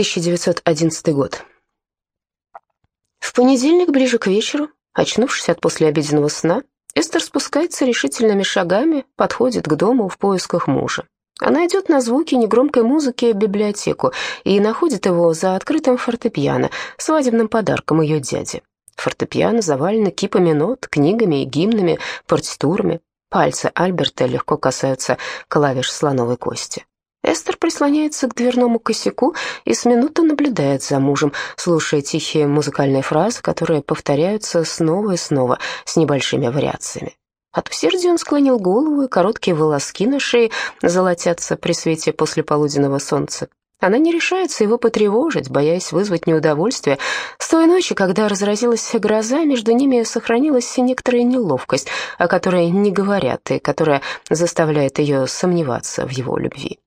1911 год. В понедельник, ближе к вечеру, очнувшись от послеобеденного сна, Эстер спускается решительными шагами, подходит к дому в поисках мужа. Она идет на звуки негромкой музыки в библиотеку и находит его за открытым фортепиано, свадебным подарком ее дяди. Фортепиано завалено кипами нот, книгами и гимнами, партитурами. Пальцы Альберта легко касаются клавиш слоновой кости. Эстер прислоняется к дверному косяку и с минуты наблюдает за мужем, слушая тихие музыкальные фразы, которые повторяются снова и снова с небольшими вариациями. От усердия он склонил голову, и короткие волоски на шее золотятся при свете послеполуденного солнца. Она не решается его потревожить, боясь вызвать неудовольствие. С той ночи, когда разразилась гроза, между ними сохранилась некоторая неловкость, о которой не говорят и которая заставляет ее сомневаться в его любви.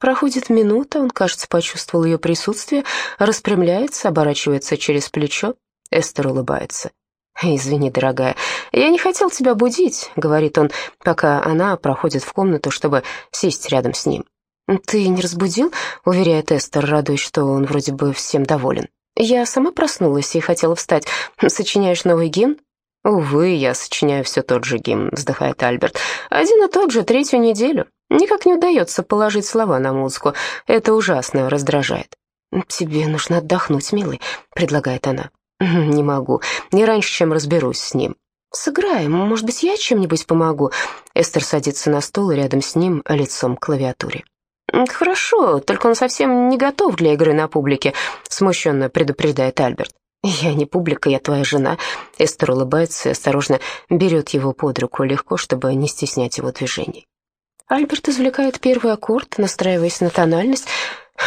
Проходит минута, он, кажется, почувствовал ее присутствие, распрямляется, оборачивается через плечо. Эстер улыбается. «Извини, дорогая, я не хотел тебя будить», — говорит он, пока она проходит в комнату, чтобы сесть рядом с ним. «Ты не разбудил?» — уверяет Эстер, радуясь, что он вроде бы всем доволен. «Я сама проснулась и хотела встать. Сочиняешь новый гимн?» «Увы, я сочиняю все тот же гимн», — вздыхает Альберт. «Один и тот же, третью неделю. Никак не удается положить слова на музыку. Это ужасно раздражает. «Тебе нужно отдохнуть, милый», — предлагает она. «Не могу. Не раньше, чем разберусь с ним». «Сыграем. Может быть, я чем-нибудь помогу?» Эстер садится на стол рядом с ним, лицом к клавиатуре. «Хорошо, только он совсем не готов для игры на публике», — смущенно предупреждает Альберт. «Я не публика, я твоя жена». Эстер улыбается и осторожно берет его под руку легко, чтобы не стеснять его движений. Альберт извлекает первый аккорд, настраиваясь на тональность.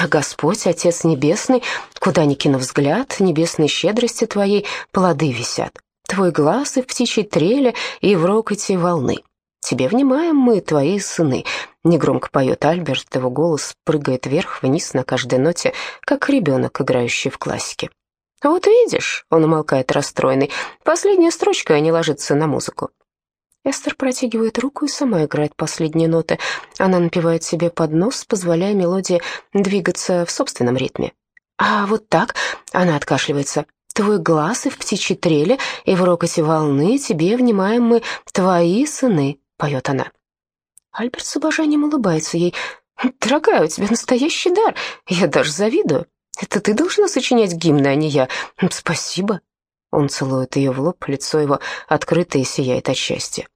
«Господь, Отец Небесный, куда ни кину взгляд, небесной щедрости Твоей плоды висят. Твой глаз и в птичьей треле, и в рокоте волны. Тебе внимаем мы, Твои сыны». Негромко поет Альберт, его голос прыгает вверх-вниз на каждой ноте, как ребенок, играющий в классике. «Вот видишь», — он умолкает расстроенный, — «последняя строчка не ложится на музыку. Эстер протягивает руку и сама играет последние ноты. Она напевает себе под нос, позволяя мелодии двигаться в собственном ритме. «А вот так?» — она откашливается. «Твой глаз и в птичьей треле, и в рокоте волны тебе внимаем мы, твои сыны», — поет она. Альберт с уважением улыбается ей. «Дорогая, у тебя настоящий дар, я даже завидую. Это ты должна сочинять гимны, а не я. Спасибо». Он целует ее в лоб, лицо его открыто и сияет от счастья.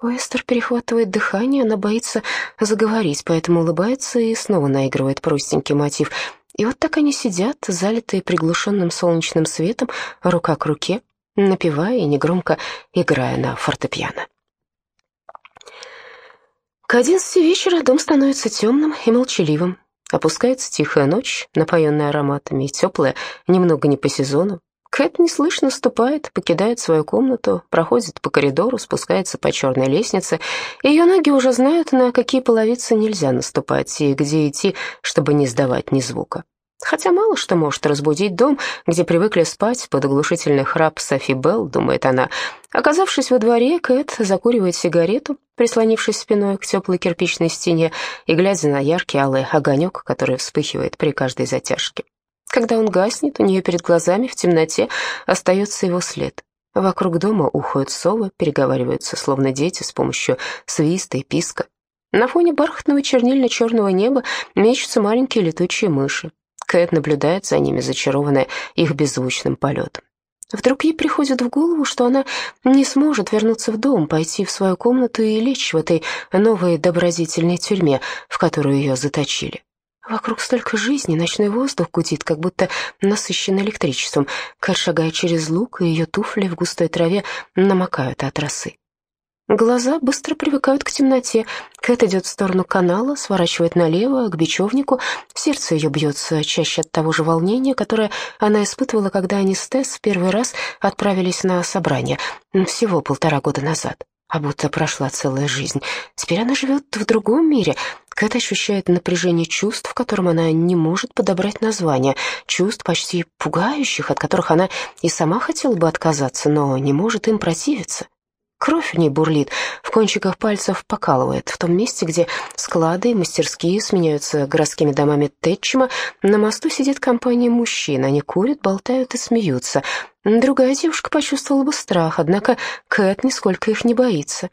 У перехватывает дыхание, она боится заговорить, поэтому улыбается и снова наигрывает простенький мотив. И вот так они сидят, залитые приглушенным солнечным светом, рука к руке, напевая и негромко играя на фортепиано. К одиннадцати вечера дом становится темным и молчаливым. Опускается тихая ночь, напоенная ароматами, и теплая, немного не по сезону. Кэт неслышно ступает, покидает свою комнату, проходит по коридору, спускается по черной лестнице. Ее ноги уже знают, на какие половицы нельзя наступать и где идти, чтобы не сдавать ни звука. Хотя мало что может разбудить дом, где привыкли спать под оглушительный храп Софи Белл, думает она. Оказавшись во дворе, Кэт закуривает сигарету, прислонившись спиной к теплой кирпичной стене и глядя на яркий алый огонек, который вспыхивает при каждой затяжке. Когда он гаснет, у нее перед глазами в темноте остается его след. Вокруг дома уходят совы, переговариваются, словно дети, с помощью свиста и писка. На фоне бархатного чернильно-черного неба мечутся маленькие летучие мыши. Кэт наблюдает за ними, зачарованная их беззвучным полетом. Вдруг ей приходит в голову, что она не сможет вернуться в дом, пойти в свою комнату и лечь в этой новой добродетельной тюрьме, в которую ее заточили. Вокруг столько жизни, ночной воздух гудит, как будто насыщен электричеством. Кэт шагает через луг, и ее туфли в густой траве намокают от росы. Глаза быстро привыкают к темноте. Кэт идет в сторону канала, сворачивает налево, к бечевнику. Сердце ее бьется чаще от того же волнения, которое она испытывала, когда они с Тесс в первый раз отправились на собрание, всего полтора года назад а будто прошла целая жизнь. Теперь она живет в другом мире. Кэт ощущает напряжение чувств, в котором она не может подобрать название, чувств почти пугающих, от которых она и сама хотела бы отказаться, но не может им противиться. Кровь в ней бурлит, в кончиках пальцев покалывает. В том месте, где склады и мастерские сменяются городскими домами Тэтчема, на мосту сидит компания мужчин. Они курят, болтают и смеются. Другая девушка почувствовала бы страх, однако Кэт нисколько их не боится.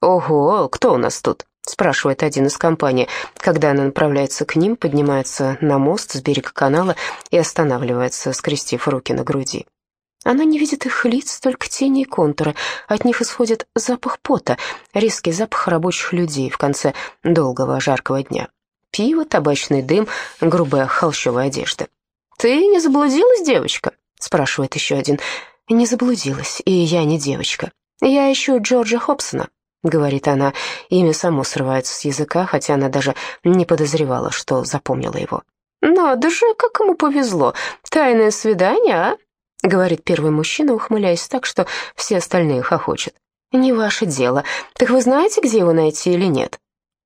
«Ого, кто у нас тут?» — спрашивает один из компаний, когда она направляется к ним, поднимается на мост с берега канала и останавливается, скрестив руки на груди. Она не видит их лиц, только тени и контуры. От них исходит запах пота, резкий запах рабочих людей в конце долгого жаркого дня. Пиво, табачный дым, грубая холщовая одежда. «Ты не заблудилась, девочка?» — спрашивает еще один. «Не заблудилась, и я не девочка. Я ищу Джорджа Хобсона», — говорит она. Имя само срывается с языка, хотя она даже не подозревала, что запомнила его. «Надо же, как ему повезло! Тайное свидание, а?» — говорит первый мужчина, ухмыляясь так, что все остальные хохочут. «Не ваше дело. Так вы знаете, где его найти или нет?»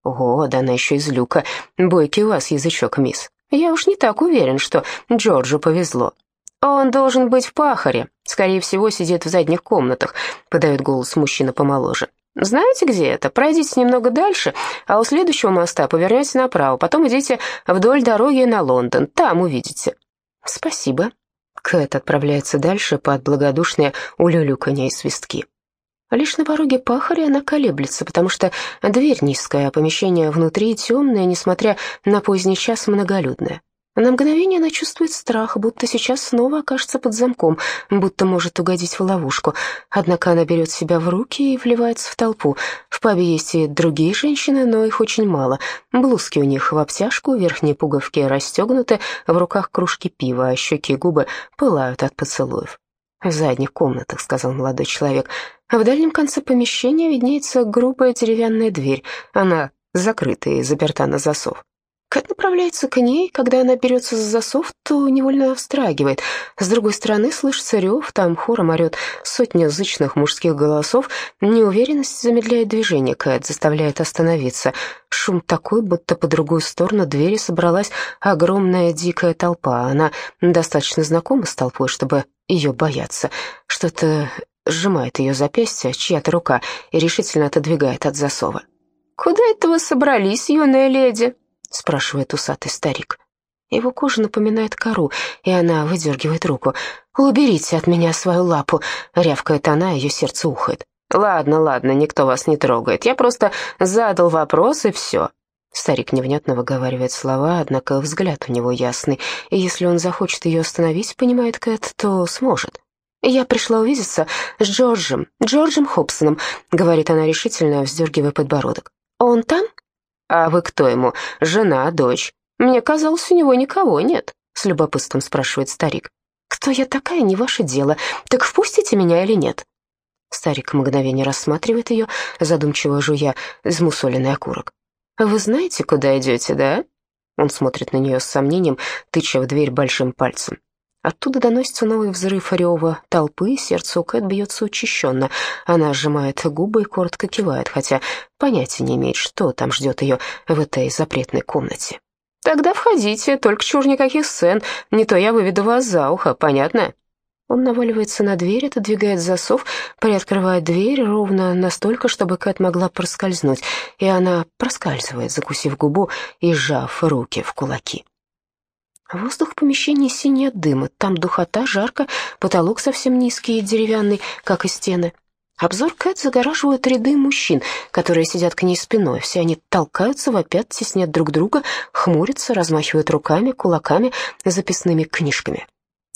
«О, да она еще из люка. Бойкий у вас язычок, мисс. Я уж не так уверен, что Джорджу повезло. Он должен быть в пахаре. Скорее всего, сидит в задних комнатах», — подает голос мужчина помоложе. Знаете, где это? Пройдите немного дальше, а у следующего моста повернете направо, потом идите вдоль дороги на Лондон, там увидите». «Спасибо». Кэт отправляется дальше под благодушные улюлюканье и свистки. Лишь на пороге пахаря она колеблется, потому что дверь низкая, а помещение внутри темное, несмотря на поздний час многолюдное. На мгновение она чувствует страх, будто сейчас снова окажется под замком, будто может угодить в ловушку. Однако она берет себя в руки и вливается в толпу. В пабе есть и другие женщины, но их очень мало. Блузки у них в обтяжку, верхние пуговки расстегнуты, в руках кружки пива, а щеки и губы пылают от поцелуев. «В задних комнатах», — сказал молодой человек. В дальнем конце помещения виднеется грубая деревянная дверь. Она закрыта и заперта на засов. Кэт направляется к ней, когда она берется за засов, то невольно встрагивает. С другой стороны слышится рев, там хором орет сотня зычных мужских голосов. Неуверенность замедляет движение Кэт, заставляет остановиться. Шум такой, будто по другую сторону двери собралась огромная дикая толпа. Она достаточно знакома с толпой, чтобы ее бояться. Что-то сжимает ее запястье, чья-то рука, и решительно отодвигает от засова. «Куда это вы собрались, юная леди?» — спрашивает усатый старик. Его кожа напоминает кору, и она выдергивает руку. «Уберите от меня свою лапу!» — рявкает она, ее сердце ухает. «Ладно, ладно, никто вас не трогает. Я просто задал вопрос, и все». Старик невнятно выговаривает слова, однако взгляд у него ясный, и если он захочет ее остановить, понимает Кэт, то сможет. «Я пришла увидеться с Джорджем, Джорджем Хобсоном», — говорит она решительно, вздергивая подбородок. «Он там?» «А вы кто ему? Жена, дочь? Мне казалось, у него никого нет», — с любопытством спрашивает старик. «Кто я такая, не ваше дело. Так впустите меня или нет?» Старик мгновение рассматривает ее, задумчиво жуя измусоленный окурок. «Вы знаете, куда идете, да?» Он смотрит на нее с сомнением, тыча в дверь большим пальцем. Оттуда доносится новый взрыв рева толпы, сердце у Кэт бьется учащенно. Она сжимает губы и коротко кивает, хотя понятия не имеет, что там ждет ее в этой запретной комнате. «Тогда входите, только чур никаких сцен, не то я выведу вас за ухо, понятно?» Он наваливается на дверь, отодвигает засов, приоткрывает дверь ровно настолько, чтобы Кэт могла проскользнуть, и она проскальзывает, закусив губу и сжав руки в кулаки. Воздух в помещении синий от дыма, там духота, жарко, потолок совсем низкий и деревянный, как и стены. Обзор Кэт загораживают ряды мужчин, которые сидят к ней спиной. Все они толкаются, вопят, теснят друг друга, хмурятся, размахивают руками, кулаками, записными книжками.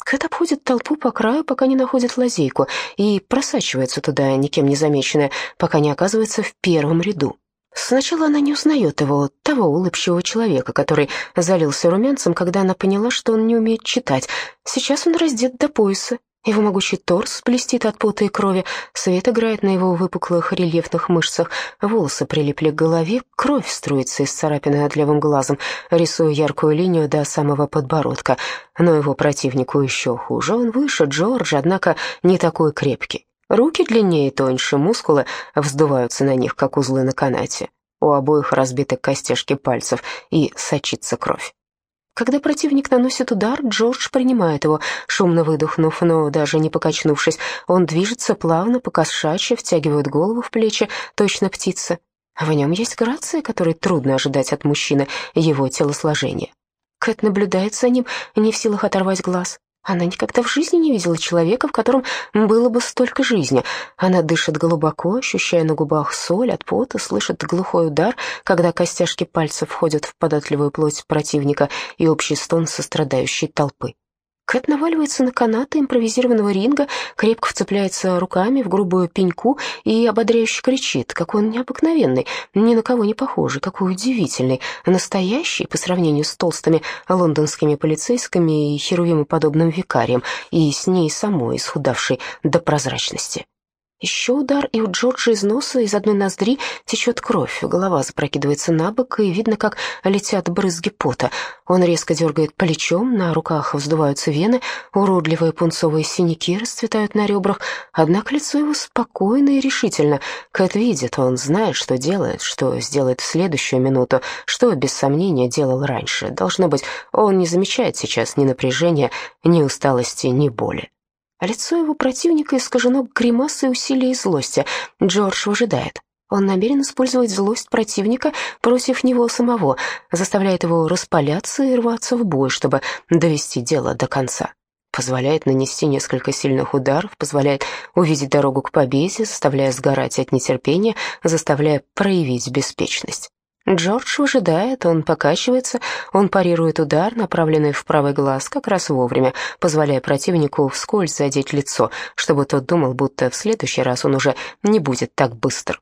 Кэт обходит толпу по краю, пока не находит лазейку, и просачивается туда, никем не замеченная, пока не оказывается в первом ряду. Сначала она не узнает его, того улыбчивого человека, который залился румянцем, когда она поняла, что он не умеет читать. Сейчас он раздет до пояса. Его могучий торс блестит от пота и крови, свет играет на его выпуклых рельефных мышцах, волосы прилипли к голове, кровь струится из царапины над левым глазом, рисуя яркую линию до самого подбородка. Но его противнику еще хуже, он выше Джорджа, однако не такой крепкий. Руки длиннее и тоньше, мускулы вздуваются на них, как узлы на канате. У обоих разбиты костяшки пальцев и сочится кровь. Когда противник наносит удар, Джордж принимает его, шумно выдохнув, но даже не покачнувшись. Он движется плавно, покошачьи, втягивает голову в плечи, точно птица. В нем есть грация, которой трудно ожидать от мужчины, его телосложения. Кэт наблюдает за ним, не в силах оторвать глаз. Она никогда в жизни не видела человека, в котором было бы столько жизни. Она дышит глубоко, ощущая на губах соль от пота, слышит глухой удар, когда костяшки пальцев входят в податливую плоть противника и общий стон сострадающей толпы. Кэт наваливается на канаты импровизированного ринга, крепко вцепляется руками в грубую пеньку и ободряюще кричит, какой он необыкновенный, ни на кого не похожий, какой удивительный, настоящий по сравнению с толстыми лондонскими полицейскими и херувимоподобным викарием, и с ней самой, исхудавшей до прозрачности. Еще удар, и у Джорджа из носа, из одной ноздри течет кровь, голова запрокидывается на бок, и видно, как летят брызги пота. Он резко дергает плечом, на руках вздуваются вены, уродливые пунцовые синяки расцветают на ребрах, однако лицо его спокойно и решительно. Кэт видит, он знает, что делает, что сделает в следующую минуту, что, без сомнения, делал раньше. Должно быть, он не замечает сейчас ни напряжения, ни усталости, ни боли. Лицо его противника искажено гримасой усилия и злости. Джордж выжидает. Он намерен использовать злость противника против него самого, заставляет его распаляться и рваться в бой, чтобы довести дело до конца. Позволяет нанести несколько сильных ударов, позволяет увидеть дорогу к победе, заставляя сгорать от нетерпения, заставляя проявить беспечность. Джордж выжидает, он покачивается, он парирует удар, направленный в правый глаз, как раз вовремя, позволяя противнику вскользь задеть лицо, чтобы тот думал, будто в следующий раз он уже не будет так быстр.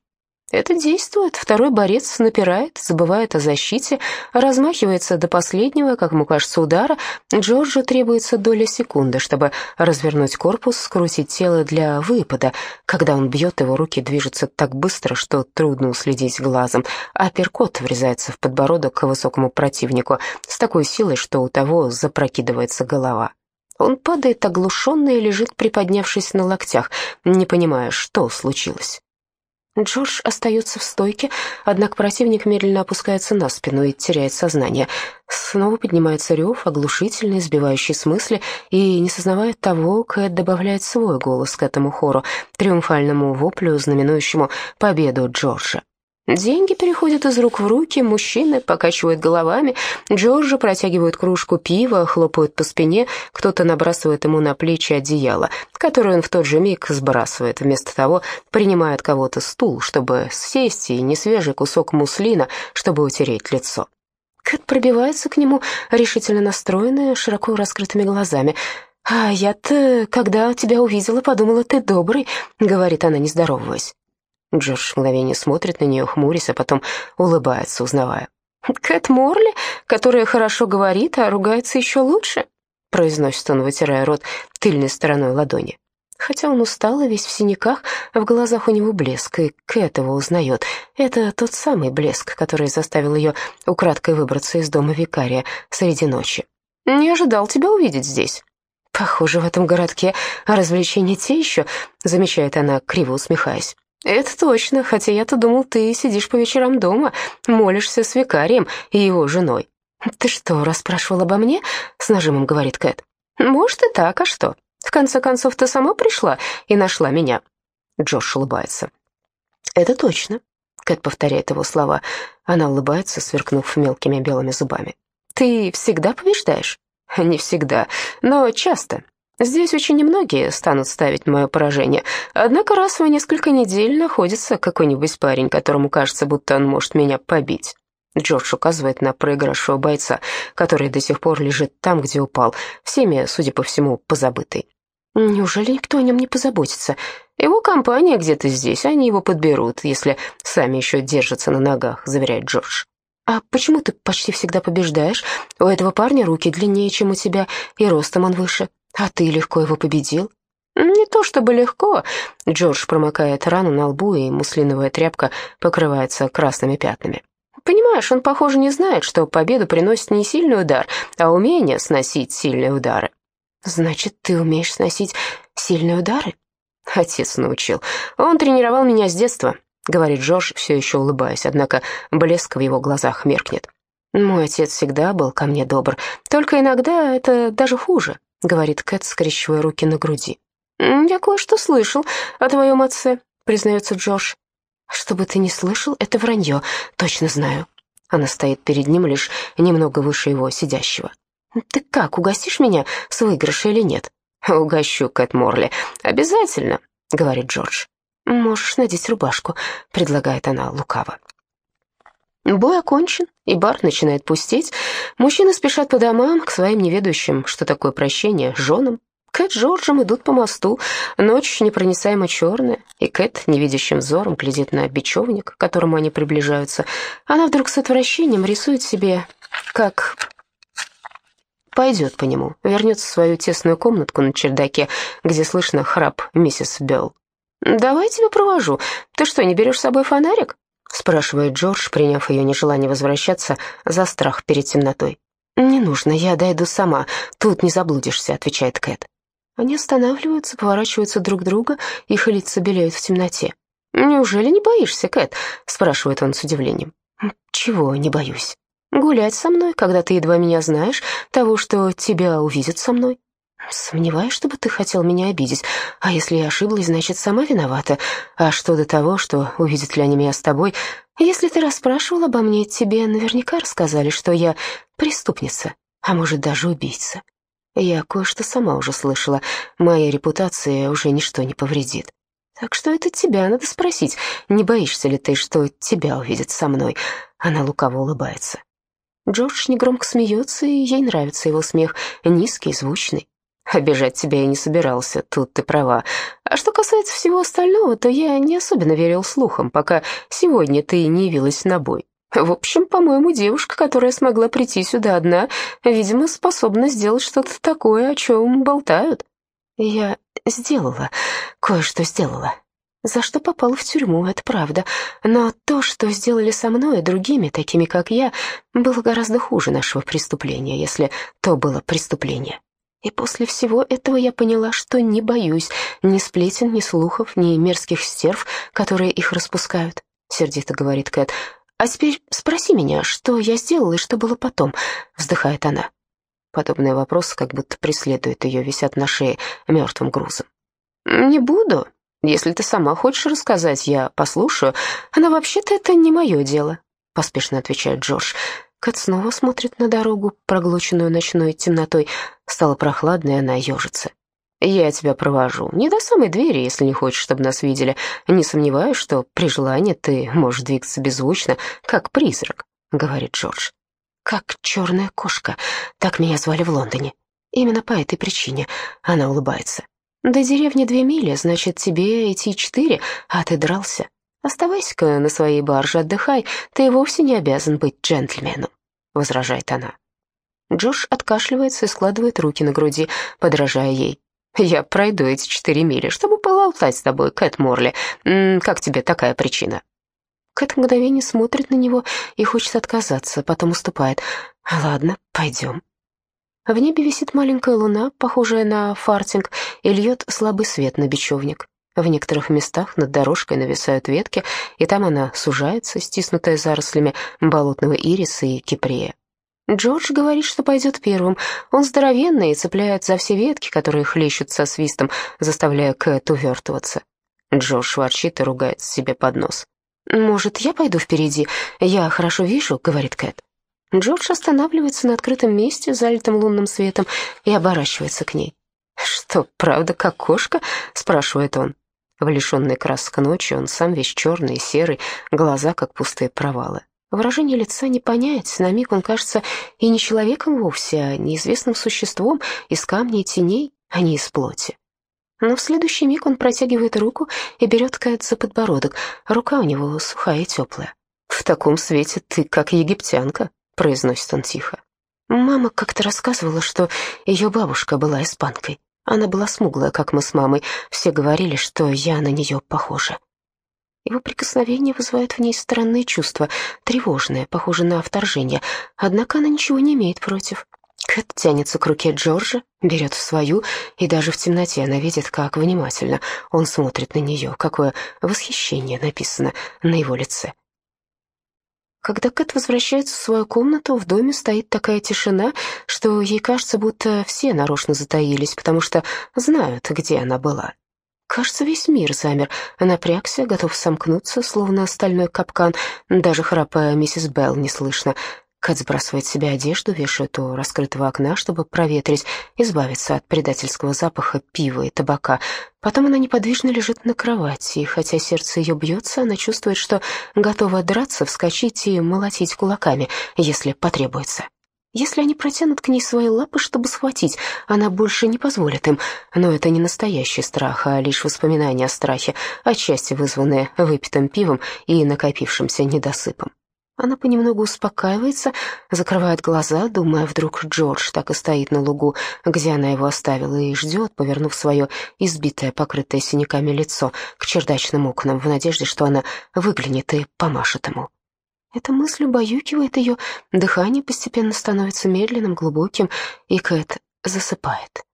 Это действует. Второй борец напирает, забывает о защите, размахивается до последнего, как ему кажется, удара. Джорджу требуется доля секунды, чтобы развернуть корпус, скрутить тело для выпада. Когда он бьет, его руки движутся так быстро, что трудно уследить глазом, а перкот врезается в подбородок к высокому противнику с такой силой, что у того запрокидывается голова. Он падает оглушенный и лежит, приподнявшись на локтях, не понимая, что случилось. Джордж остается в стойке, однако противник медленно опускается на спину и теряет сознание. Снова поднимается рев, оглушительный, сбивающий с мысли, и, не сознавая того, Кэт добавляет свой голос к этому хору, триумфальному воплю, знаменующему победу Джорджа. Деньги переходят из рук в руки, мужчины покачивают головами, Джорджа протягивают кружку пива, хлопают по спине, кто-то набрасывает ему на плечи одеяло, которое он в тот же миг сбрасывает, вместо того принимает кого-то стул, чтобы сесть, и несвежий кусок муслина, чтобы утереть лицо. Кэт пробивается к нему, решительно настроенная, широко раскрытыми глазами. «А я-то, когда тебя увидела, подумала, ты добрый», — говорит она, не здороваясь. Джордж мгновение смотрит на нее, хмурясь, а потом улыбается, узнавая. «Кэт Морли, которая хорошо говорит, а ругается еще лучше», произносит он, вытирая рот тыльной стороной ладони. Хотя он устал и весь в синяках, в глазах у него блеск, и Кэт его узнает. Это тот самый блеск, который заставил ее украдкой выбраться из дома викария среди ночи. «Не ожидал тебя увидеть здесь». «Похоже, в этом городке развлечения те еще», замечает она, криво усмехаясь. «Это точно, хотя я-то думал, ты сидишь по вечерам дома, молишься с викарием и его женой». «Ты что, расспрашивал обо мне?» — с нажимом говорит Кэт. «Может и так, а что? В конце концов, ты сама пришла и нашла меня». Джош улыбается. «Это точно», — Кэт повторяет его слова. Она улыбается, сверкнув мелкими белыми зубами. «Ты всегда побеждаешь?» «Не всегда, но часто. Здесь очень немногие станут ставить мое поражение. Однако раз в несколько недель находится какой-нибудь парень, которому кажется, будто он может меня побить. Джордж указывает на проигравшего бойца, который до сих пор лежит там, где упал, всеми, судя по всему, позабытый. Неужели никто о нем не позаботится? Его компания где-то здесь, они его подберут, если сами еще держатся на ногах, заверяет Джордж. «А почему ты почти всегда побеждаешь? У этого парня руки длиннее, чем у тебя, и ростом он выше. «А ты легко его победил?» «Не то чтобы легко». Джордж промокает рану на лбу, и муслиновая тряпка покрывается красными пятнами. «Понимаешь, он, похоже, не знает, что победу приносит не сильный удар, а умение сносить сильные удары». «Значит, ты умеешь сносить сильные удары?» Отец научил. Он тренировал меня с детства, говорит Джордж, все еще улыбаясь, однако блеск в его глазах меркнет. Мой отец всегда был ко мне добр, только иногда это даже хуже, говорит Кэт, скрещивая руки на груди. Я кое-что слышал о твоем отце, признается Джош. Что бы ты ни слышал, это вранье, точно знаю. Она стоит перед ним лишь немного выше его сидящего. «Ты как, угостишь меня с выигрыша или нет?» «Угощу, Кэт Морли. Обязательно», — говорит Джордж. «Можешь надеть рубашку», — предлагает она лукаво. Бой окончен, и бар начинает пустеть. Мужчины спешат по домам, к своим неведущим, что такое прощение, женам. Кэт с Джорджем идут по мосту, ночь непроницаемо черная, и Кэт невидящим взором глядит на бечевник, к которому они приближаются. Она вдруг с отвращением рисует себе, как пойдет по нему, вернется в свою тесную комнатку на чердаке, где слышно храп миссис Белл. «Давай тебя провожу. Ты что, не берешь с собой фонарик?» Спрашивает Джордж, приняв ее нежелание возвращаться за страх перед темнотой. «Не нужно, я дойду сама, тут не заблудишься», — отвечает Кэт. Они останавливаются, поворачиваются друг к другу, их лица белеют в темноте. «Неужели не боишься, Кэт?» — спрашивает он с удивлением. «Чего не боюсь?» «Гулять со мной, когда ты едва меня знаешь, того, что тебя увидят со мной». «Сомневаюсь, чтобы ты хотел меня обидеть. А если я ошиблась, значит, сама виновата. А что до того, что увидят ли они меня с тобой? Если ты расспрашивал обо мне, тебе наверняка рассказали, что я преступница, а может, даже убийца. Я кое-что сама уже слышала. Моя репутация уже ничто не повредит. Так что это тебя надо спросить, не боишься ли ты, что тебя увидят со мной?» Она лукаво улыбается. Джордж негромко смеется, и ей нравится его смех, низкий, звучный. Обижать тебя я не собирался, тут ты права. А что касается всего остального, то я не особенно верил слухам, пока сегодня ты не явилась на бой. В общем, по-моему, девушка, которая смогла прийти сюда одна, видимо, способна сделать что-то такое, о чем болтают. Я сделала, кое-что сделала. За что попала в тюрьму, это правда. Но то, что сделали со мной и другими, такими как я, было гораздо хуже нашего преступления, если то было преступление. И после всего этого я поняла, что не боюсь ни сплетен, ни слухов, ни мерзких стерв, которые их распускают, — сердито говорит Кэт. «А теперь спроси меня, что я сделала и что было потом?» — вздыхает она. Подобные вопросы как будто преследуют ее, висят на шее мертвым грузом. «Не буду. Если ты сама хочешь рассказать, я послушаю. Но вообще-то это не мое дело», — поспешно отвечает Джордж. Кэт снова смотрит на дорогу, проглоченную ночной темнотой. Стало прохладно, и она ежится. «Я тебя провожу. Не до самой двери, если не хочешь, чтобы нас видели. Не сомневаюсь, что при желании ты можешь двигаться беззвучно, как призрак», — говорит Джордж. «Как черная кошка. Так меня звали в Лондоне. Именно по этой причине она улыбается. До деревни две мили, значит, тебе идти четыре, а ты дрался. Оставайся-ка на своей барже, отдыхай, ты вовсе не обязан быть джентльменом», — возражает она. Джош откашливается и складывает руки на груди, подражая ей. «Я пройду эти четыре мили, чтобы поболтать с тобой, Кэт Морли. М -м, как тебе такая причина?» Кэт мгновение смотрит на него и хочет отказаться, потом уступает. «Ладно, пойдем». В небе висит маленькая луна, похожая на фартинг, и льет слабый свет на бечевник. В некоторых местах над дорожкой нависают ветки, и там она сужается, стиснутая зарослями болотного ириса и кипрея. Джордж говорит, что пойдет первым. Он здоровенный и цепляет за все ветки, которые хлещут со свистом, заставляя Кэт увертываться. Джордж ворчит и ругается себе под нос. «Может, я пойду впереди? Я хорошо вижу», — говорит Кэт. Джордж останавливается на открытом месте, залитым лунным светом, и оборачивается к ней. «Что, правда, как кошка?» — спрашивает он. В лишенной красок ночи он сам весь черный и серый, глаза как пустые провалы. Выражение лица не понять, на миг он кажется и не человеком вовсе, а неизвестным существом из камней и теней, а не из плоти. Но в следующий миг он протягивает руку и берет Кэт за подбородок. Рука у него сухая и теплая. «В таком свете ты как египтянка», — произносит он тихо. Мама как-то рассказывала, что ее бабушка была испанкой. Она была смуглая, как мы с мамой. Все говорили, что я на нее похожа. Его прикосновение вызывает в ней странные чувства, тревожные, похожие на вторжение. Однако она ничего не имеет против. Кэт тянется к руке Джорджа, берет в свою, и даже в темноте она видит, как внимательно он смотрит на нее, какое восхищение написано на его лице. Когда Кэт возвращается в свою комнату, в доме стоит такая тишина, что ей кажется, будто все нарочно затаились, потому что знают, где она была. Кажется, весь мир замер, напрягся, готов сомкнуться, словно стальной капкан. Даже храпа миссис Белл не слышно. Кэт сбрасывает с себя одежду, вешает у раскрытого окна, чтобы проветрить, избавиться от предательского запаха пива и табака. Потом она неподвижно лежит на кровати, и хотя сердце ее бьется, она чувствует, что готова драться, вскочить и молотить кулаками, если потребуется. Если они протянут к ней свои лапы, чтобы схватить, она больше не позволит им. Но это не настоящий страх, а лишь воспоминания о страхе, отчасти вызванные выпитым пивом и накопившимся недосыпом. Она понемногу успокаивается, закрывает глаза, думая, вдруг Джордж так и стоит на лугу, где она его оставила, и ждет, повернув свое избитое, покрытое синяками лицо к чердачным окнам, в надежде, что она выглянет и помашет ему. Эта мысль убаюкивает ее, дыхание постепенно становится медленным, глубоким, и Кэт засыпает.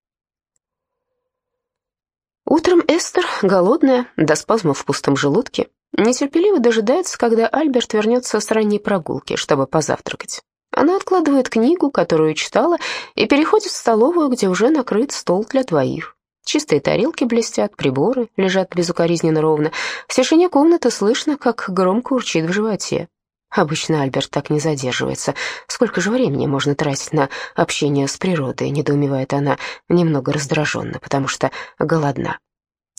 Утром Эстер, голодная, до спазмов в пустом желудке, Нетерпеливо дожидается, когда Альберт вернется с ранней прогулки, чтобы позавтракать. Она откладывает книгу, которую читала, и переходит в столовую, где уже накрыт стол для двоих. Чистые тарелки блестят, приборы лежат безукоризненно ровно. В тишине комнаты слышно, как громко урчит в животе. Обычно Альберт так не задерживается. Сколько же времени можно тратить на общение с природой, недоумевает она, немного раздраженно, потому что голодна.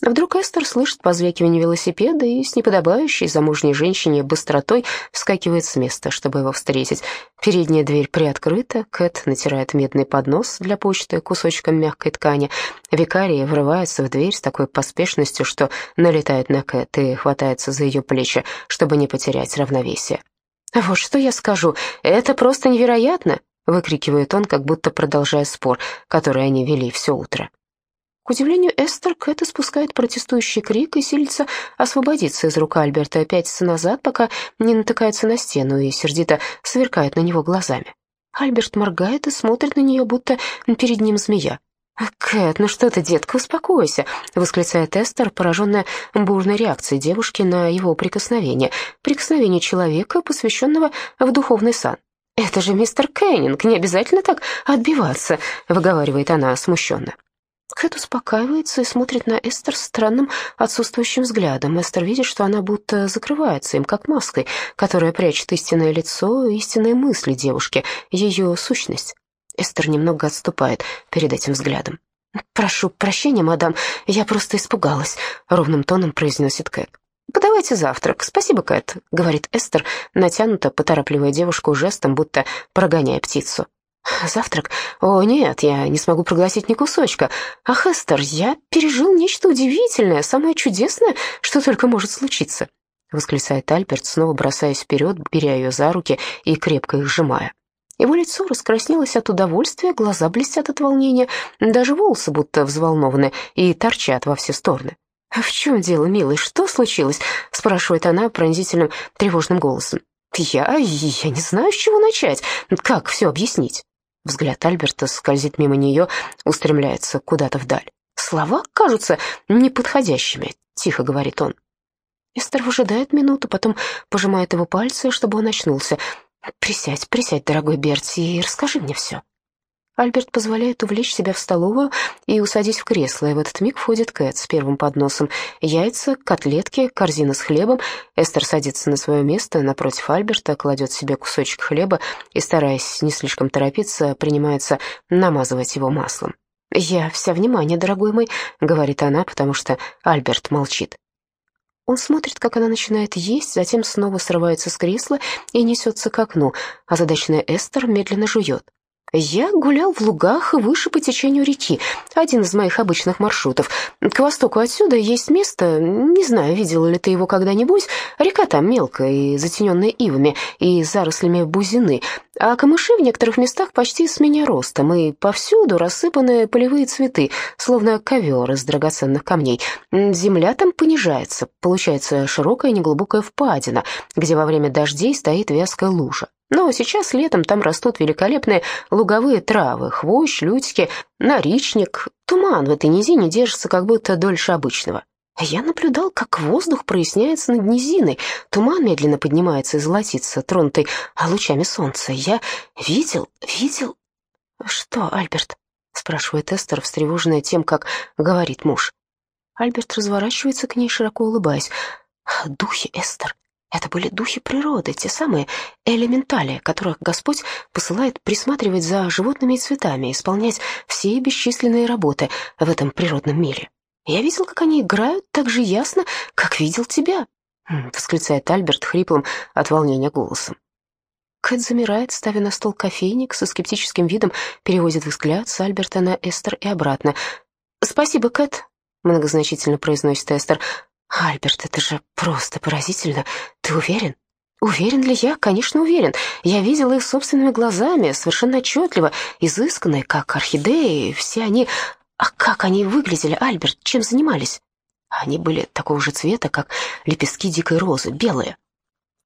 Вдруг Эстер слышит позвякивание велосипеда и с неподобающей замужней женщине быстротой вскакивает с места, чтобы его встретить. Передняя дверь приоткрыта, Кэт натирает медный поднос для почты кусочком мягкой ткани. Викария врывается в дверь с такой поспешностью, что налетает на Кэт и хватается за ее плечи, чтобы не потерять равновесие. «Вот что я скажу, это просто невероятно!» выкрикивает он, как будто продолжая спор, который они вели все утро. К удивлению Эстер, Кэт испускает протестующий крик и силится освободиться из рук Альберта и пятится назад, пока не натыкается на стену и сердито сверкает на него глазами. Альберт моргает и смотрит на нее, будто перед ним змея. «Кэт, ну что ты, детка, успокойся», — восклицает Эстер, пораженная бурной реакцией девушки на его прикосновение, прикосновение человека, посвященного в духовный сан. «Это же мистер Кеннинг, не обязательно так отбиваться», — выговаривает она смущенно. Кэт успокаивается и смотрит на Эстер странным отсутствующим взглядом. Эстер видит, что она будто закрывается им, как маской, которая прячет истинное лицо, истинные мысли девушки, ее сущность. Эстер немного отступает перед этим взглядом. «Прошу прощения, мадам, я просто испугалась», — ровным тоном произносит Кэт. «Подавайте завтрак. Спасибо, Кэт», — говорит Эстер, натянуто поторапливая девушку жестом, будто прогоняя птицу. «Завтрак? О, нет, я не смогу проглотить ни кусочка. Ах, Эстер, я пережил нечто удивительное, самое чудесное, что только может случиться», — восклицает Альберт, снова бросаясь вперед, беря ее за руки и крепко их сжимая. Его лицо раскраснелось от удовольствия, глаза блестят от волнения, даже волосы будто взволнованы и торчат во все стороны. «В чем дело, милый, что случилось?» — спрашивает она пронзительным тревожным голосом. «Я... я не знаю, с чего начать. Как все объяснить?» Взгляд Альберта скользит мимо нее, устремляется куда-то вдаль. «Слова кажутся неподходящими», — тихо говорит он. Эстер выжидает минуту, потом пожимает его пальцы, чтобы он очнулся. «Присядь, присядь, дорогой Берти, и расскажи мне все». Альберт позволяет увлечь себя в столовую и усадить в кресло, и в этот миг входит Кэт с первым подносом. Яйца, котлетки, корзина с хлебом. Эстер садится на свое место напротив Альберта, кладет себе кусочек хлеба и, стараясь не слишком торопиться, принимается намазывать его маслом. «Я вся внимание, дорогой мой», — говорит она, потому что Альберт молчит. Он смотрит, как она начинает есть, затем снова срывается с кресла и несется к окну, а задачная Эстер медленно жует. Я гулял в лугах выше по течению реки, один из моих обычных маршрутов. К востоку отсюда есть место, не знаю, видела ли ты его когда-нибудь, река там мелкая и затененная ивами и зарослями бузины, а камыши в некоторых местах почти с меня ростом, и повсюду рассыпаны полевые цветы, словно ковер из драгоценных камней. Земля там понижается, получается широкая неглубокая впадина, где во время дождей стоит вязкая лужа. Но сейчас летом там растут великолепные луговые травы, хвощ, лютики, наричник. Туман в этой низине держится как будто дольше обычного. Я наблюдал, как воздух проясняется над низиной, туман медленно поднимается и золотится, тронутый лучами солнца. Я видел, видел... «Что, Альберт?» — спрашивает Эстер, встревоженная тем, как говорит муж. Альберт разворачивается к ней, широко улыбаясь. «Духи, Эстер, это были духи природы, те самые элементали, которых Господь посылает присматривать за животными и цветами, исполнять все бесчисленные работы в этом природном мире. Я видел, как они играют так же ясно, как видел тебя», — восклицает Альберт хриплым от волнения голосом. Кэт замирает, ставя на стол кофейник, со скептическим видом переводит взгляд с Альберта на Эстер и обратно. «Спасибо, Кэт», — многозначительно произносит Эстер. «Альберт, это же просто поразительно. Ты уверен?» «Уверен ли я? Конечно, уверен. Я видела их собственными глазами, совершенно отчетливо, изысканные, как орхидеи. Все они... А как они выглядели, Альберт? Чем занимались?» Они были такого же цвета, как лепестки дикой розы, белые.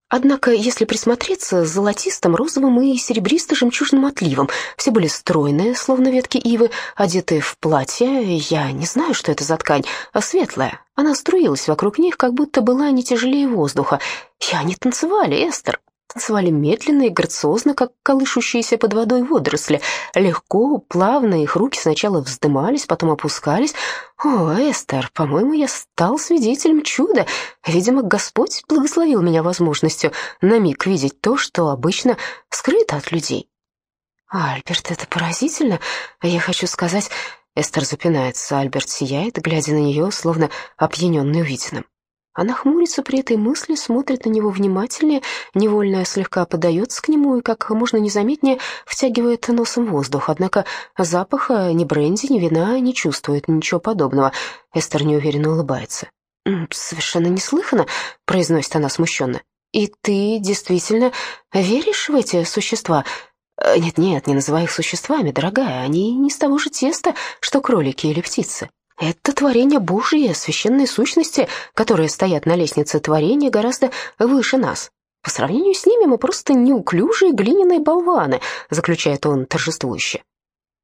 Однако, если присмотреться, золотистым, розовым и серебристо-жемчужным отливом. Все были стройные, словно ветки ивы, одетые в платье. Я не знаю, что это за ткань, а светлая. Она струилась вокруг них, как будто была не тяжелее воздуха. И они танцевали, Эстер. Танцевали медленно и грациозно, как колышущиеся под водой водоросли. Легко, плавно их руки сначала вздымались, потом опускались. О, Эстер, по-моему, я стал свидетелем чуда. Видимо, Господь благословил меня возможностью на миг видеть то, что обычно скрыто от людей. Альберт, это поразительно. Я хочу сказать... Эстер запинается, Альберт сияет, глядя на нее, словно опьяненный увиденным. Она хмурится при этой мысли, смотрит на него внимательнее, невольно слегка подается к нему и как можно незаметнее втягивает носом воздух. Однако запаха ни бренди, ни вина не чувствует, ничего подобного. Эстер неуверенно улыбается. «Совершенно неслыханно», — произносит она смущенно. «И ты действительно веришь в эти существа?» «Нет-нет, не называй их существами, дорогая, они не с того же теста, что кролики или птицы. Это творение Божие, священные сущности, которые стоят на лестнице творения гораздо выше нас. По сравнению с ними мы просто неуклюжие глиняные болваны, заключает он торжествующе.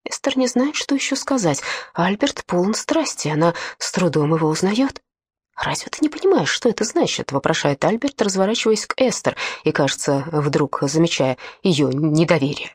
Эстер не знает, что еще сказать. Альберт полон страсти, она с трудом его узнает. «Разве ты не понимаешь, что это значит?» — вопрошает Альберт, разворачиваясь к Эстер и, кажется, вдруг замечая ее недоверие.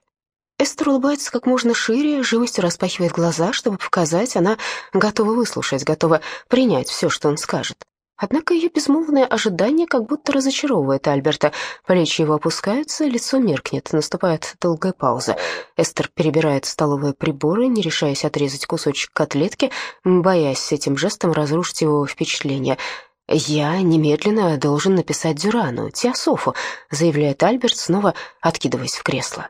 Эстер улыбается как можно шире, живостью распахивает глаза, чтобы показать, она готова выслушать, готова принять все, что он скажет. Однако ее безмолвное ожидание как будто разочаровывает Альберта. Плечи его опускаются, лицо меркнет, наступает долгая пауза. Эстер перебирает столовые приборы, не решаясь отрезать кусочек котлетки, боясь этим жестом разрушить его впечатление. «Я немедленно должен написать Дюрану, Теософу», заявляет Альберт, снова откидываясь в кресло.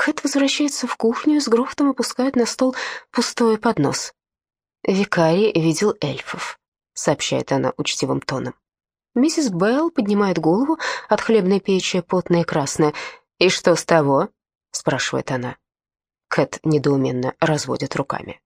Кэт возвращается в кухню и с грохотом опускает на стол пустой поднос. «Викарий видел эльфов», — сообщает она учтивым тоном. Миссис Белл поднимает голову от хлебной печи, потная и красная. «И что с того?» — спрашивает она. Кэт недоуменно разводит руками.